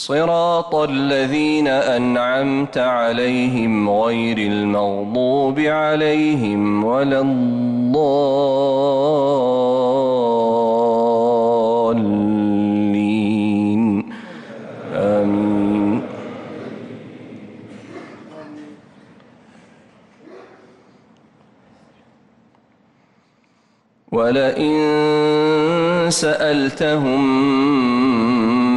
صراط الذين أنعمت عليهم غير المغضوب عليهم ولا الضالين. آمين. ولئن سألتهم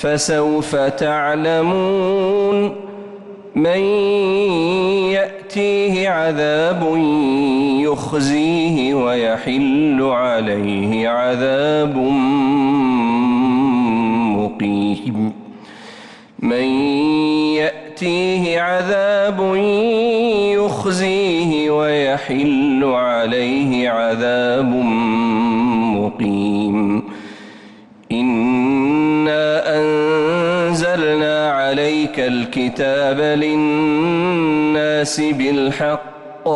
فسوف تعلمون من يأتيه عذاب يخزيه ويحل عليه عذاب مقيم. من يأتيه عذاب يخزيه ويحل عليه عذاب مقيم. عليك الكتاب للناس بالحق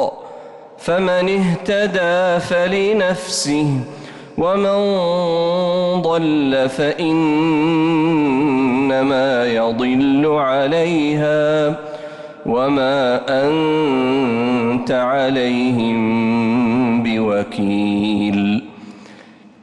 فمن اهتدى فلنفسه ومن ضل فإنما يضل عليها وما أنت عليهم بوكيل.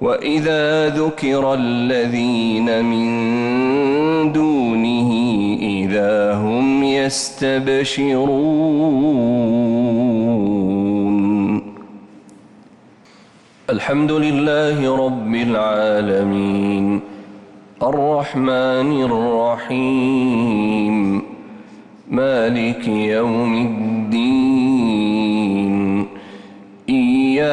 وإذا ذكر الذين من دونه إذا هم يستبشرون. الحمد لله رب العالمين. الرحمن الرحيم. مالك يوم الدين.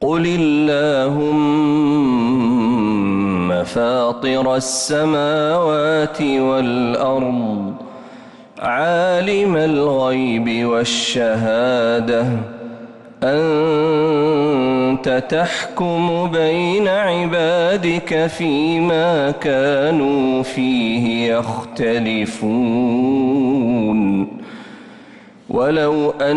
قل اللهم فاطر السماوات والأرض عالم الغيب والشهادة أنت تحكم بين عبادك فيما كانوا فيه يختلفون. ولو أن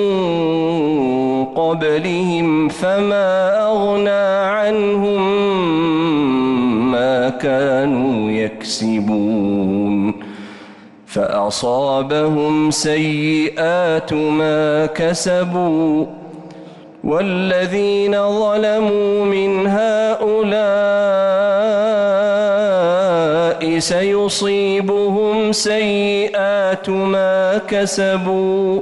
قبلهم فما أغنى عنهم ما كانوا يكسبون فأصابهم سيئات ما كسبوا والذين ظلموا من هؤلاء سيصيبهم سيئات ما كسبوا